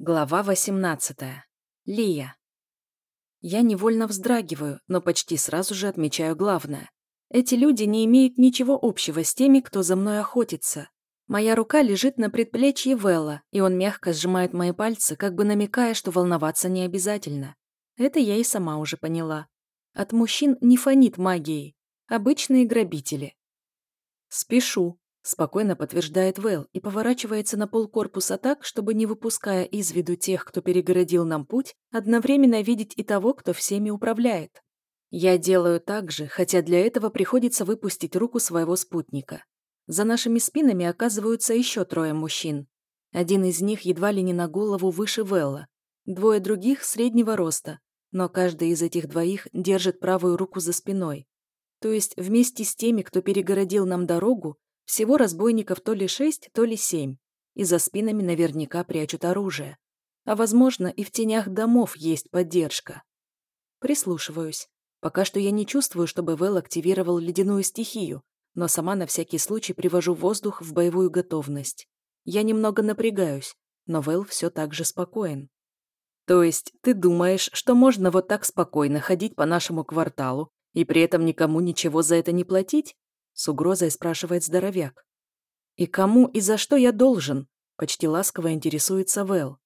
Глава 18. Лия. Я невольно вздрагиваю, но почти сразу же отмечаю главное. Эти люди не имеют ничего общего с теми, кто за мной охотится. Моя рука лежит на предплечье Велла, и он мягко сжимает мои пальцы, как бы намекая, что волноваться не обязательно. Это я и сама уже поняла. От мужчин не фонит магией. Обычные грабители. Спешу, Спокойно подтверждает Вэл и поворачивается на пол корпуса так, чтобы, не выпуская из виду тех, кто перегородил нам путь, одновременно видеть и того, кто всеми управляет. Я делаю так же, хотя для этого приходится выпустить руку своего спутника. За нашими спинами оказываются еще трое мужчин. Один из них едва ли не на голову выше Велла, двое других среднего роста, но каждый из этих двоих держит правую руку за спиной. То есть вместе с теми, кто перегородил нам дорогу, всего разбойников то ли шесть, то ли семь, и за спинами наверняка прячут оружие. А возможно, и в тенях домов есть поддержка. Прислушиваюсь. Пока что я не чувствую, чтобы Вэл активировал ледяную стихию, но сама на всякий случай привожу воздух в боевую готовность. Я немного напрягаюсь, но Вэл все так же спокоен. То есть ты думаешь, что можно вот так спокойно ходить по нашему кварталу и при этом никому ничего за это не платить? С угрозой спрашивает здоровяк. «И кому и за что я должен?» Почти ласково интересуется Вэл.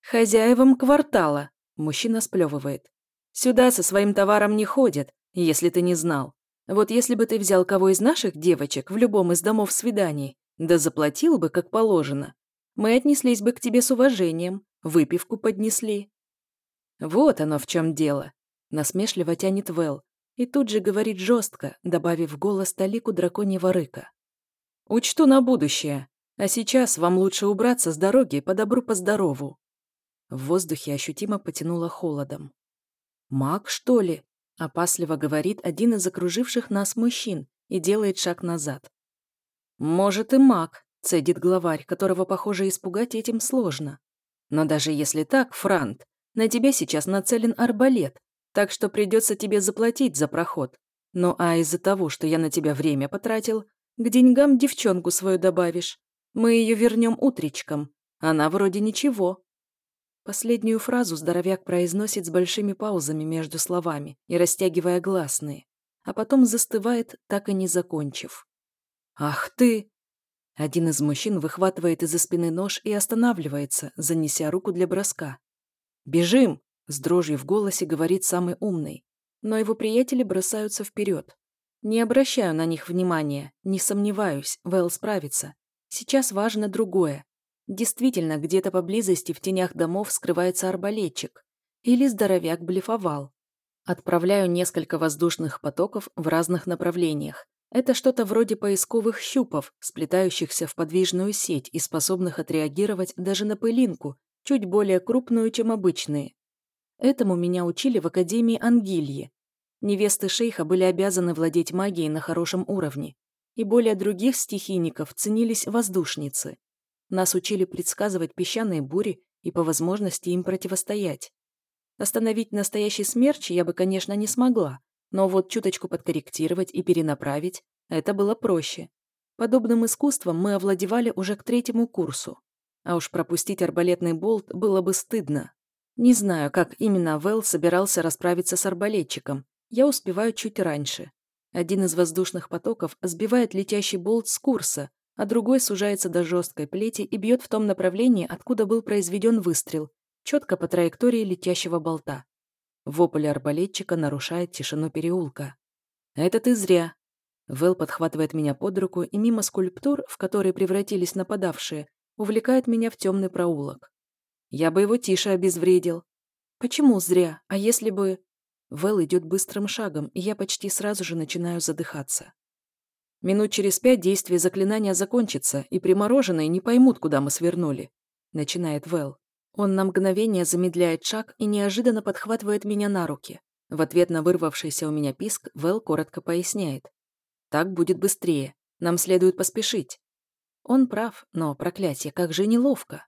«Хозяевам квартала», – мужчина сплевывает. «Сюда со своим товаром не ходят, если ты не знал. Вот если бы ты взял кого из наших девочек в любом из домов свиданий, да заплатил бы, как положено, мы отнеслись бы к тебе с уважением, выпивку поднесли». «Вот оно в чем дело», – насмешливо тянет Вэл, и тут же говорит жестко, добавив в голос талику драконьего рыка. «Учту на будущее, а сейчас вам лучше убраться с дороги по добру по здорову». В воздухе ощутимо потянуло холодом. «Маг, что ли?» – опасливо говорит один из окруживших нас мужчин и делает шаг назад. «Может и маг», – цедит главарь, которого, похоже, испугать этим сложно. «Но даже если так, Франт, на тебя сейчас нацелен арбалет, так что придется тебе заплатить за проход. Ну а из-за того, что я на тебя время потратил, к деньгам девчонку свою добавишь. Мы ее вернем утречком. Она вроде ничего». Последнюю фразу здоровяк произносит с большими паузами между словами и растягивая гласные, а потом застывает, так и не закончив. «Ах ты!» Один из мужчин выхватывает из-за спины нож и останавливается, занеся руку для броска. «Бежим!» С дрожью в голосе говорит самый умный, но его приятели бросаются вперед. Не обращаю на них внимания, не сомневаюсь, Вэл справится. Сейчас важно другое. Действительно, где-то поблизости в тенях домов скрывается арбалетчик. Или здоровяк блефовал. Отправляю несколько воздушных потоков в разных направлениях. Это что-то вроде поисковых щупов, сплетающихся в подвижную сеть и способных отреагировать даже на пылинку, чуть более крупную, чем обычные. Этому меня учили в Академии Ангильи. Невесты шейха были обязаны владеть магией на хорошем уровне, и более других стихийников ценились воздушницы. Нас учили предсказывать песчаные бури и по возможности им противостоять. Остановить настоящий смерч я бы, конечно, не смогла, но вот чуточку подкорректировать и перенаправить – это было проще. Подобным искусством мы овладевали уже к третьему курсу. А уж пропустить арбалетный болт было бы стыдно. Не знаю, как именно Вэл собирался расправиться с арбалетчиком. Я успеваю чуть раньше. Один из воздушных потоков сбивает летящий болт с курса, а другой сужается до жесткой плети и бьет в том направлении, откуда был произведен выстрел, четко по траектории летящего болта. Вопль арбалетчика нарушает тишину переулка. «Это ты зря». Вэл подхватывает меня под руку и мимо скульптур, в которые превратились нападавшие, увлекает меня в темный проулок. Я бы его тише обезвредил. Почему зря? А если бы... Вэл идет быстрым шагом, и я почти сразу же начинаю задыхаться. Минут через пять действие заклинания закончится, и примороженные не поймут, куда мы свернули. Начинает Вэл. Он на мгновение замедляет шаг и неожиданно подхватывает меня на руки. В ответ на вырвавшийся у меня писк Вэл коротко поясняет. «Так будет быстрее. Нам следует поспешить». Он прав, но, проклятие, как же неловко.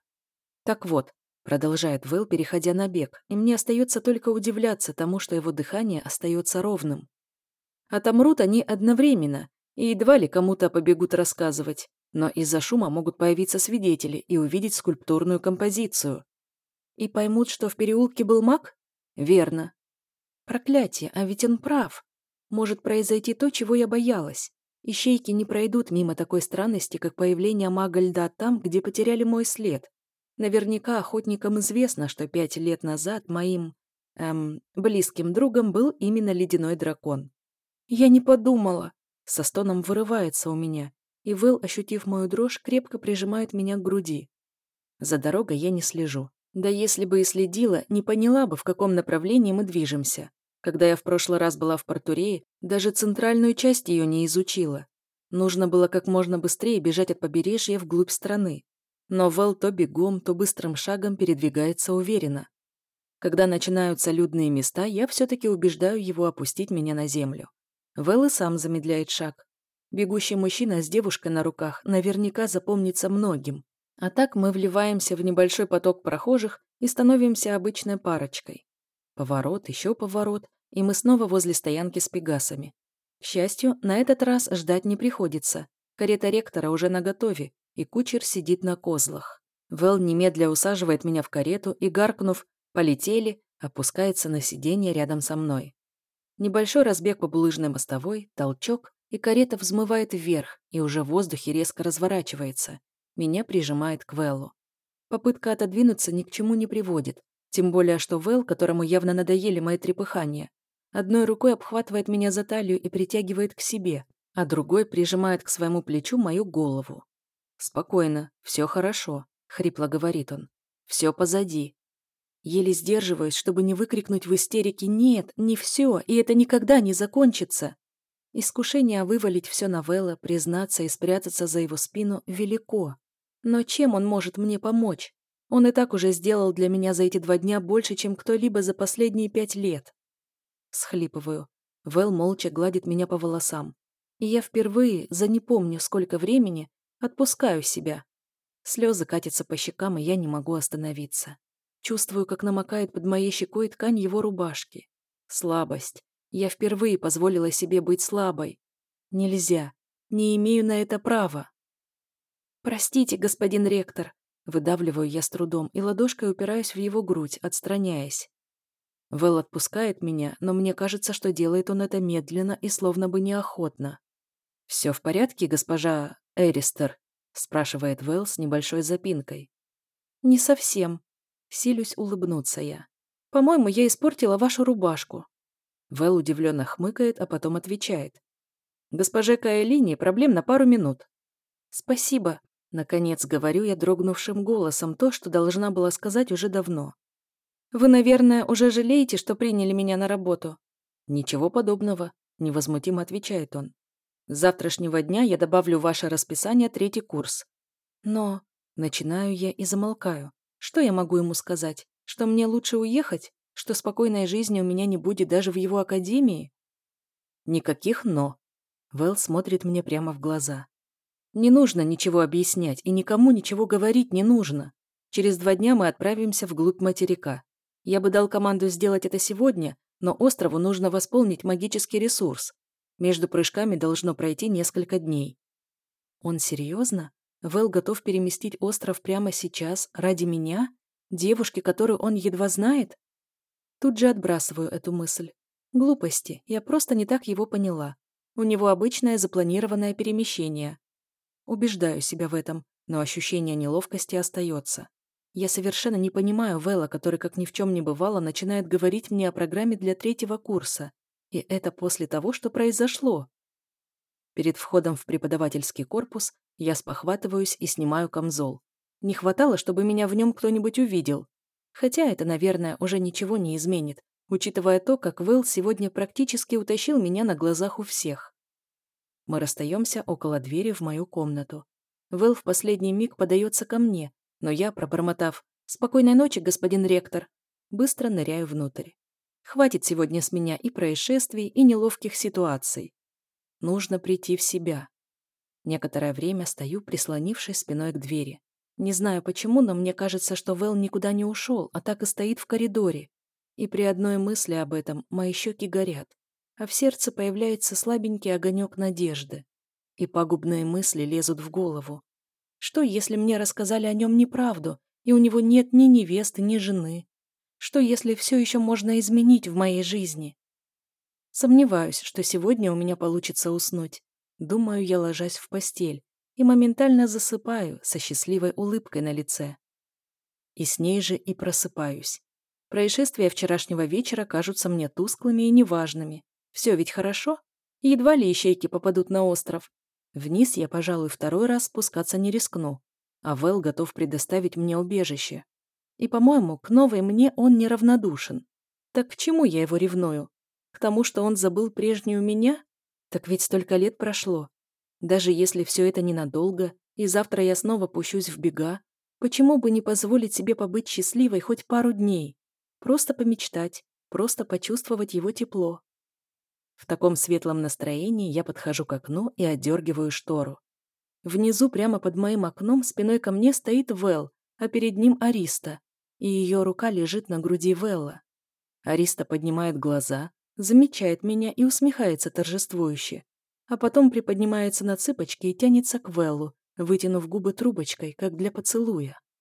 Так вот, Продолжает Вэл, переходя на бег, и мне остается только удивляться тому, что его дыхание остается ровным. Отомрут они одновременно, и едва ли кому-то побегут рассказывать, но из-за шума могут появиться свидетели и увидеть скульптурную композицию. И поймут, что в переулке был маг? Верно. Проклятие, а ведь он прав. Может произойти то, чего я боялась. Ищейки не пройдут мимо такой странности, как появление мага льда там, где потеряли мой след. Наверняка охотникам известно, что пять лет назад моим, эм, близким другом был именно ледяной дракон. Я не подумала. Со стоном вырывается у меня, и Вэл, ощутив мою дрожь, крепко прижимает меня к груди. За дорогой я не слежу. Да если бы и следила, не поняла бы, в каком направлении мы движемся. Когда я в прошлый раз была в Портурее, даже центральную часть ее не изучила. Нужно было как можно быстрее бежать от побережья вглубь страны. Но Вэл то бегом, то быстрым шагом передвигается уверенно. Когда начинаются людные места, я все-таки убеждаю его опустить меня на землю. Вэл и сам замедляет шаг. Бегущий мужчина с девушкой на руках наверняка запомнится многим. А так мы вливаемся в небольшой поток прохожих и становимся обычной парочкой. Поворот, еще поворот, и мы снова возле стоянки с пегасами. К счастью, на этот раз ждать не приходится. Карета ректора уже наготове, и кучер сидит на козлах. Вэл немедля усаживает меня в карету и, гаркнув «полетели», опускается на сиденье рядом со мной. Небольшой разбег по булыжной мостовой, толчок, и карета взмывает вверх, и уже в воздухе резко разворачивается. Меня прижимает к Вэллу. Попытка отодвинуться ни к чему не приводит. Тем более, что Вэл, которому явно надоели мои трепыхания, одной рукой обхватывает меня за талию и притягивает к себе, а другой прижимает к своему плечу мою голову. «Спокойно, все хорошо», — хрипло говорит он. «Все позади». Еле сдерживаюсь, чтобы не выкрикнуть в истерике «Нет, не все, и это никогда не закончится». Искушение вывалить все на Вэлла, признаться и спрятаться за его спину велико. Но чем он может мне помочь? Он и так уже сделал для меня за эти два дня больше, чем кто-либо за последние пять лет. Схлипываю. Вэл молча гладит меня по волосам. И я впервые, за не помню сколько времени, отпускаю себя. Слезы катятся по щекам, и я не могу остановиться. Чувствую, как намокает под моей щекой ткань его рубашки. Слабость. Я впервые позволила себе быть слабой. Нельзя. Не имею на это права. «Простите, господин ректор», — выдавливаю я с трудом и ладошкой упираюсь в его грудь, отстраняясь. Вэл отпускает меня, но мне кажется, что делает он это медленно и словно бы неохотно. «Все в порядке, госпожа Эристер?» — спрашивает Вэл с небольшой запинкой. «Не совсем», — силюсь улыбнуться я. «По-моему, я испортила вашу рубашку». Вэл удивленно хмыкает, а потом отвечает. «Госпоже Каэлине проблем на пару минут». «Спасибо», Наконец говорю я дрогнувшим голосом то, что должна была сказать уже давно. «Вы, наверное, уже жалеете, что приняли меня на работу?» «Ничего подобного», — невозмутимо отвечает он. «С завтрашнего дня я добавлю в ваше расписание третий курс». «Но...» Начинаю я и замолкаю. Что я могу ему сказать? Что мне лучше уехать? Что спокойной жизни у меня не будет даже в его академии? Никаких «но». Вэл смотрит мне прямо в глаза. Не нужно ничего объяснять, и никому ничего говорить не нужно. Через два дня мы отправимся вглубь материка. Я бы дал команду сделать это сегодня, но острову нужно восполнить магический ресурс. Между прыжками должно пройти несколько дней. Он серьезно? Вэл готов переместить остров прямо сейчас, ради меня? Девушки, которую он едва знает? Тут же отбрасываю эту мысль. Глупости, я просто не так его поняла. У него обычное запланированное перемещение. Убеждаю себя в этом, но ощущение неловкости остается. Я совершенно не понимаю Вэлла, который, как ни в чем не бывало, начинает говорить мне о программе для третьего курса. И это после того, что произошло. Перед входом в преподавательский корпус я спохватываюсь и снимаю камзол. Не хватало, чтобы меня в нем кто-нибудь увидел. Хотя это, наверное, уже ничего не изменит, учитывая то, как Вэлл сегодня практически утащил меня на глазах у всех. Мы расстаемся около двери в мою комнату. Вэл в последний миг подается ко мне, но я, пробормотав «Спокойной ночи, господин ректор», быстро ныряю внутрь. Хватит сегодня с меня и происшествий, и неловких ситуаций. Нужно прийти в себя. Некоторое время стою, прислонившись спиной к двери. Не знаю почему, но мне кажется, что Вэл никуда не ушел, а так и стоит в коридоре. И при одной мысли об этом мои щеки горят а в сердце появляется слабенький огонек надежды. И пагубные мысли лезут в голову. Что, если мне рассказали о нем неправду, и у него нет ни невесты, ни жены. Что, если все еще можно изменить в моей жизни? Сомневаюсь, что сегодня у меня получится уснуть. Думаю, я ложась в постель и моментально засыпаю со счастливой улыбкой на лице. И с ней же и просыпаюсь. Происшествия вчерашнего вечера кажутся мне тусклыми и неважными. Все ведь хорошо? Едва ли ищейки попадут на остров. Вниз я, пожалуй, второй раз спускаться не рискну, а Вэл готов предоставить мне убежище. И, по-моему, к новой мне он неравнодушен. Так к чему я его ревную? К тому, что он забыл прежнюю меня? Так ведь столько лет прошло. Даже если все это ненадолго, и завтра я снова пущусь в бега, почему бы не позволить себе побыть счастливой хоть пару дней? Просто помечтать, просто почувствовать его тепло. В таком светлом настроении я подхожу к окну и отдергиваю штору. Внизу, прямо под моим окном, спиной ко мне стоит Вэл, а перед ним Ариста, и ее рука лежит на груди Велла. Ариста поднимает глаза, замечает меня и усмехается торжествующе, а потом приподнимается на цыпочки и тянется к Веллу, вытянув губы трубочкой, как для поцелуя.